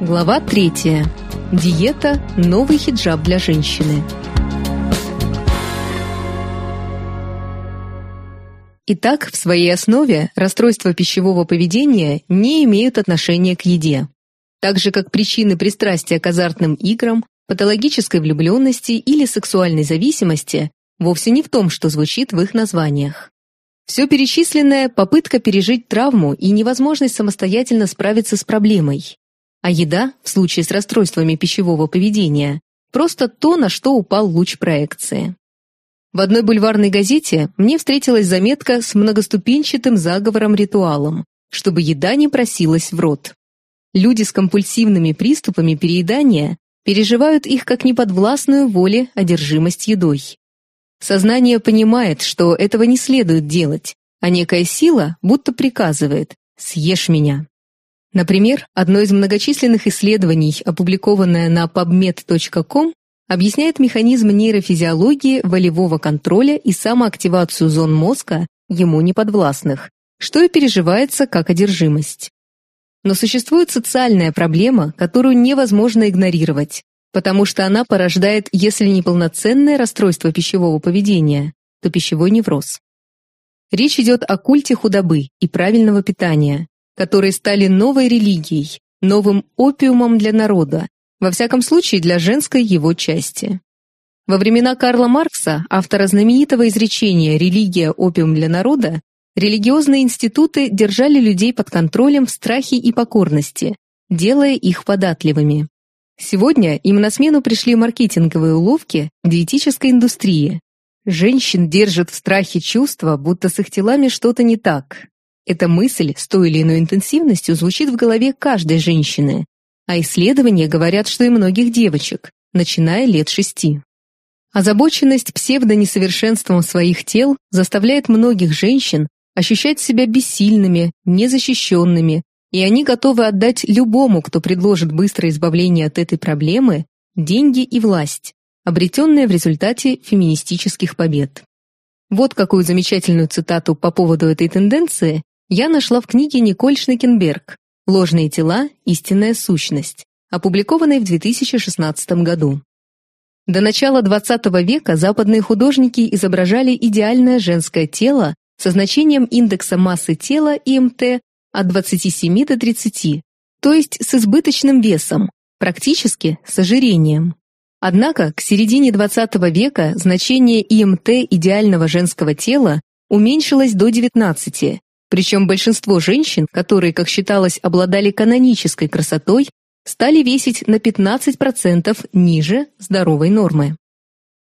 Глава 3. Диета – новый хиджаб для женщины. Итак, в своей основе расстройства пищевого поведения не имеют отношения к еде. Так же, как причины пристрастия к азартным играм, патологической влюбленности или сексуальной зависимости вовсе не в том, что звучит в их названиях. Все перечисленное – попытка пережить травму и невозможность самостоятельно справиться с проблемой. А еда, в случае с расстройствами пищевого поведения, просто то, на что упал луч проекции. В одной бульварной газете мне встретилась заметка с многоступенчатым заговором-ритуалом, чтобы еда не просилась в рот. Люди с компульсивными приступами переедания переживают их как неподвластную воле одержимость едой. Сознание понимает, что этого не следует делать, а некая сила будто приказывает «съешь меня». Например, одно из многочисленных исследований, опубликованное на pubmed.com, объясняет механизм нейрофизиологии волевого контроля и самоактивацию зон мозга ему неподвластных, что и переживается как одержимость. Но существует социальная проблема, которую невозможно игнорировать, потому что она порождает, если не полноценное расстройство пищевого поведения, то пищевой невроз. Речь идет о культе худобы и правильного питания, которые стали новой религией, новым опиумом для народа, во всяком случае для женской его части. Во времена Карла Маркса, автора знаменитого изречения «религия – опиум для народа», религиозные институты держали людей под контролем в страхе и покорности, делая их податливыми. Сегодня им на смену пришли маркетинговые уловки диетической индустрии. Женщин держат в страхе чувства, будто с их телами что-то не так, эта мысль с той или иной интенсивностью звучит в голове каждой женщины, а исследования говорят, что и многих девочек, начиная лет шести. Озабоченность псевдонесовершенством своих тел заставляет многих женщин ощущать себя бессильными, незащищенными, и они готовы отдать любому, кто предложит быстрое избавление от этой проблемы, деньги и власть, обретенные в результате феминистических побед. Вот какую замечательную цитату по поводу этой тенденции я нашла в книге Николь Шнекенберг «Ложные тела. Истинная сущность», опубликованной в 2016 году. До начала XX века западные художники изображали идеальное женское тело со значением индекса массы тела ИМТ от 27 до 30, то есть с избыточным весом, практически с ожирением. Однако к середине XX века значение ИМТ идеального женского тела уменьшилось до 19, причем большинство женщин, которые, как считалось, обладали канонической красотой, стали весить на 15% ниже здоровой нормы.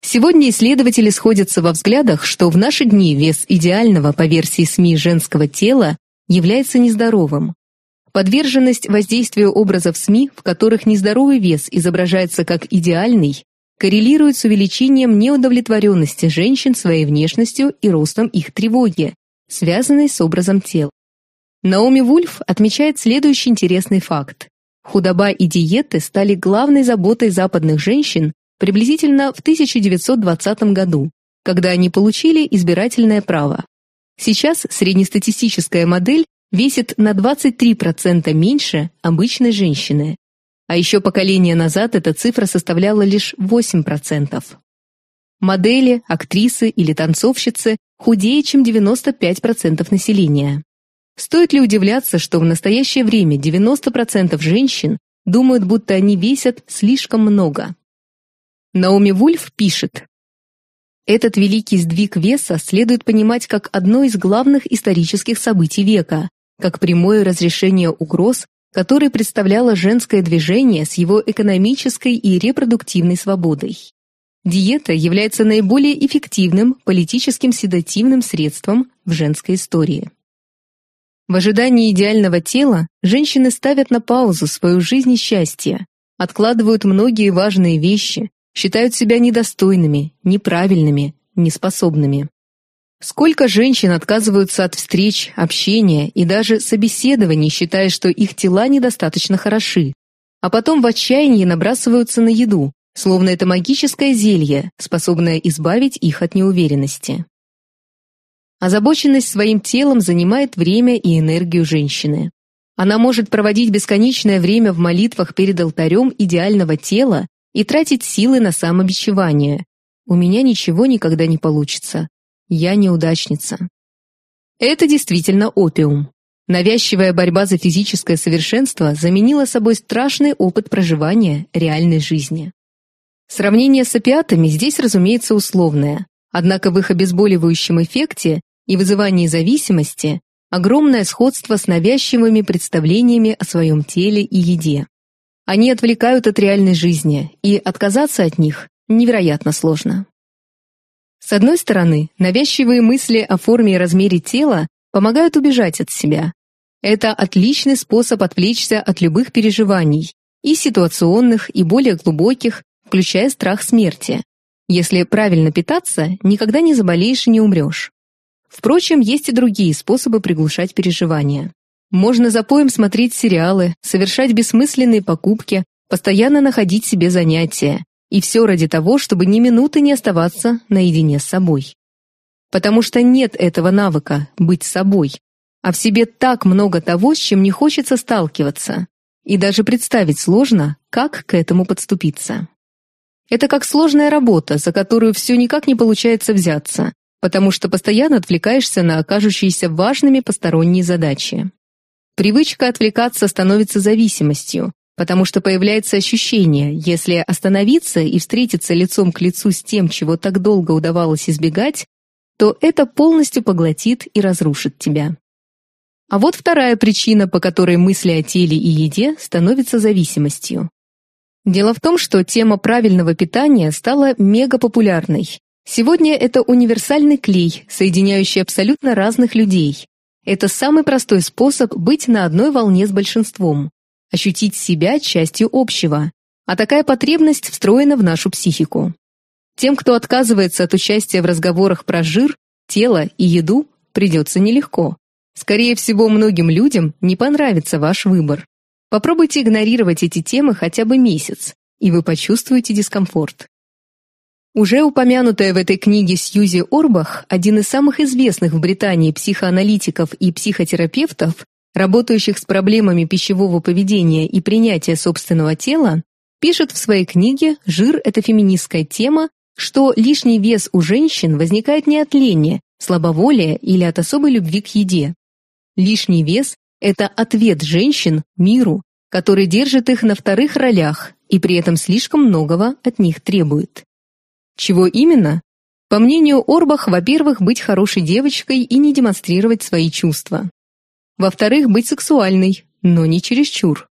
Сегодня исследователи сходятся во взглядах, что в наши дни вес идеального по версии СМИ женского тела является нездоровым. Подверженность воздействию образов СМИ, в которых нездоровый вес изображается как идеальный, коррелирует с увеличением неудовлетворенности женщин своей внешностью и ростом их тревоги, связанной с образом тел. Наоми Вульф отмечает следующий интересный факт. Худоба и диеты стали главной заботой западных женщин приблизительно в 1920 году, когда они получили избирательное право. Сейчас среднестатистическая модель весит на 23% меньше обычной женщины, а еще поколение назад эта цифра составляла лишь 8%. Модели, актрисы или танцовщицы худее, чем 95% населения. Стоит ли удивляться, что в настоящее время 90% женщин думают, будто они весят слишком много? Наоми Вульф пишет, этот великий сдвиг веса следует понимать как одно из главных исторических событий века, как прямое разрешение угроз, которые представляло женское движение с его экономической и репродуктивной свободой. Диета является наиболее эффективным политическим седативным средством в женской истории. В ожидании идеального тела женщины ставят на паузу свою жизнь и счастье, откладывают многие важные вещи, считают себя недостойными, неправильными, неспособными. Сколько женщин отказываются от встреч, общения и даже собеседований, считая, что их тела недостаточно хороши, а потом в отчаянии набрасываются на еду, словно это магическое зелье, способное избавить их от неуверенности. Озабоченность своим телом занимает время и энергию женщины. Она может проводить бесконечное время в молитвах перед алтарем идеального тела и тратить силы на самобичевание. У меня ничего никогда не получится. Я неудачница. Это действительно опиум. Навязчивая борьба за физическое совершенство заменила собой страшный опыт проживания реальной жизни. Сравнение с опиатами здесь, разумеется, условное, однако в их обезболивающем эффекте и вызывании зависимости огромное сходство с навязчивыми представлениями о своем теле и еде. Они отвлекают от реальной жизни, и отказаться от них невероятно сложно. С одной стороны, навязчивые мысли о форме и размере тела помогают убежать от себя. Это отличный способ отвлечься от любых переживаний, и ситуационных, и более глубоких, включая страх смерти. Если правильно питаться, никогда не заболеешь и не умрешь. Впрочем, есть и другие способы приглушать переживания. Можно за поем смотреть сериалы, совершать бессмысленные покупки, постоянно находить себе занятия. И все ради того, чтобы ни минуты не оставаться наедине с собой. Потому что нет этого навыка – быть собой. А в себе так много того, с чем не хочется сталкиваться. И даже представить сложно, как к этому подступиться. Это как сложная работа, за которую все никак не получается взяться, потому что постоянно отвлекаешься на окажущиеся важными посторонние задачи. Привычка отвлекаться становится зависимостью, потому что появляется ощущение, если остановиться и встретиться лицом к лицу с тем, чего так долго удавалось избегать, то это полностью поглотит и разрушит тебя. А вот вторая причина, по которой мысли о теле и еде становятся зависимостью. Дело в том, что тема правильного питания стала мегапопулярной, Сегодня это универсальный клей, соединяющий абсолютно разных людей. Это самый простой способ быть на одной волне с большинством, ощутить себя частью общего. А такая потребность встроена в нашу психику. Тем, кто отказывается от участия в разговорах про жир, тело и еду, придется нелегко. Скорее всего, многим людям не понравится ваш выбор. Попробуйте игнорировать эти темы хотя бы месяц, и вы почувствуете дискомфорт. Уже упомянутая в этой книге Сьюзи Орбах, один из самых известных в Британии психоаналитиков и психотерапевтов, работающих с проблемами пищевого поведения и принятия собственного тела, пишет в своей книге «Жир – это феминистская тема», что лишний вес у женщин возникает не от лени, слабоволия или от особой любви к еде. Лишний вес – это ответ женщин миру, который держит их на вторых ролях и при этом слишком многого от них требует. Чего именно? По мнению Орбах, во-первых, быть хорошей девочкой и не демонстрировать свои чувства. Во-вторых, быть сексуальной, но не чересчур.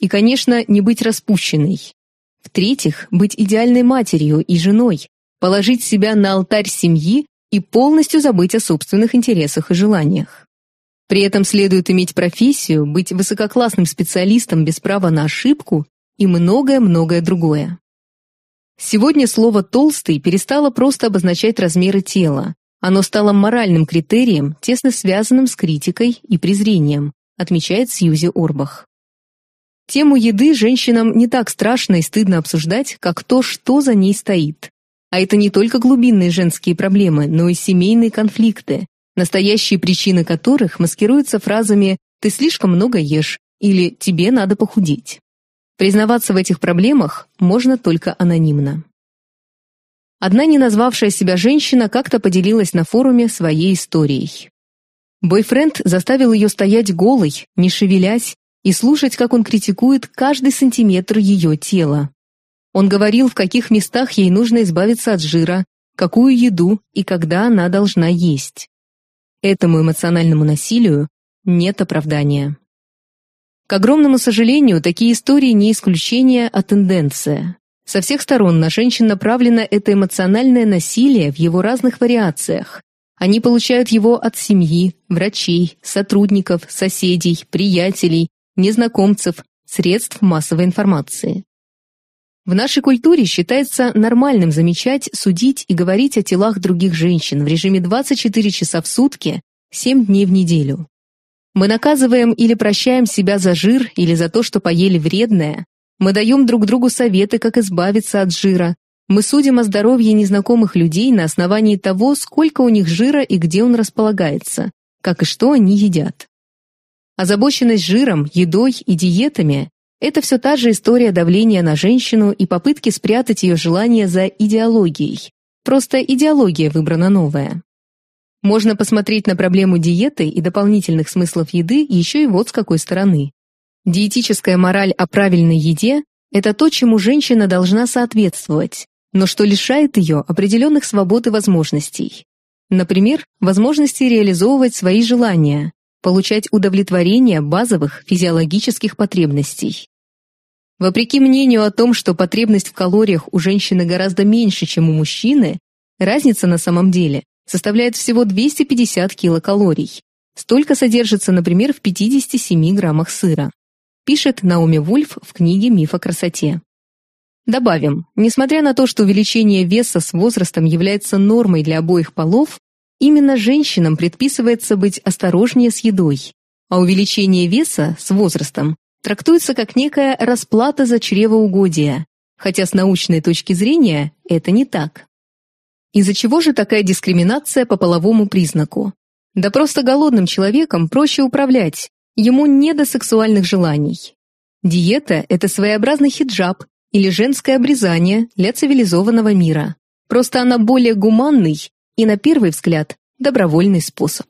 И, конечно, не быть распущенной. В-третьих, быть идеальной матерью и женой, положить себя на алтарь семьи и полностью забыть о собственных интересах и желаниях. При этом следует иметь профессию, быть высококлассным специалистом без права на ошибку и многое-многое другое. Сегодня слово «толстый» перестало просто обозначать размеры тела. Оно стало моральным критерием, тесно связанным с критикой и презрением, отмечает Сьюзи Орбах. Тему еды женщинам не так страшно и стыдно обсуждать, как то, что за ней стоит. А это не только глубинные женские проблемы, но и семейные конфликты, настоящие причины которых маскируются фразами «ты слишком много ешь» или «тебе надо похудеть». Признаваться в этих проблемах можно только анонимно. Одна не назвавшая себя женщина как-то поделилась на форуме своей историей. Бойфренд заставил ее стоять голой, не шевелясь, и слушать, как он критикует каждый сантиметр ее тела. Он говорил, в каких местах ей нужно избавиться от жира, какую еду и когда она должна есть. Этому эмоциональному насилию нет оправдания. К огромному сожалению, такие истории не исключение, а тенденция. Со всех сторон на женщин направлено это эмоциональное насилие в его разных вариациях. Они получают его от семьи, врачей, сотрудников, соседей, приятелей, незнакомцев, средств массовой информации. В нашей культуре считается нормальным замечать, судить и говорить о телах других женщин в режиме 24 часа в сутки, 7 дней в неделю. Мы наказываем или прощаем себя за жир или за то, что поели вредное. Мы даем друг другу советы, как избавиться от жира. Мы судим о здоровье незнакомых людей на основании того, сколько у них жира и где он располагается, как и что они едят. Озабоченность жиром, едой и диетами – это все та же история давления на женщину и попытки спрятать ее желание за идеологией. Просто идеология выбрана новая. Можно посмотреть на проблему диеты и дополнительных смыслов еды еще и вот с какой стороны. Диетическая мораль о правильной еде – это то, чему женщина должна соответствовать, но что лишает ее определенных свобод и возможностей. Например, возможности реализовывать свои желания, получать удовлетворение базовых физиологических потребностей. Вопреки мнению о том, что потребность в калориях у женщины гораздо меньше, чем у мужчины, разница на самом деле составляет всего 250 килокалорий. Столько содержится, например, в 57 граммах сыра. Пишет Наоми Вульф в книге «Миф о красоте». Добавим, несмотря на то, что увеличение веса с возрастом является нормой для обоих полов, именно женщинам предписывается быть осторожнее с едой, а увеличение веса с возрастом трактуется как некая расплата за чревоугодие, хотя с научной точки зрения это не так. Из-за чего же такая дискриминация по половому признаку? Да просто голодным человеком проще управлять, ему не до сексуальных желаний. Диета – это своеобразный хиджаб, или женское обрезание для цивилизованного мира. Просто она более гуманный и, на первый взгляд, добровольный способ.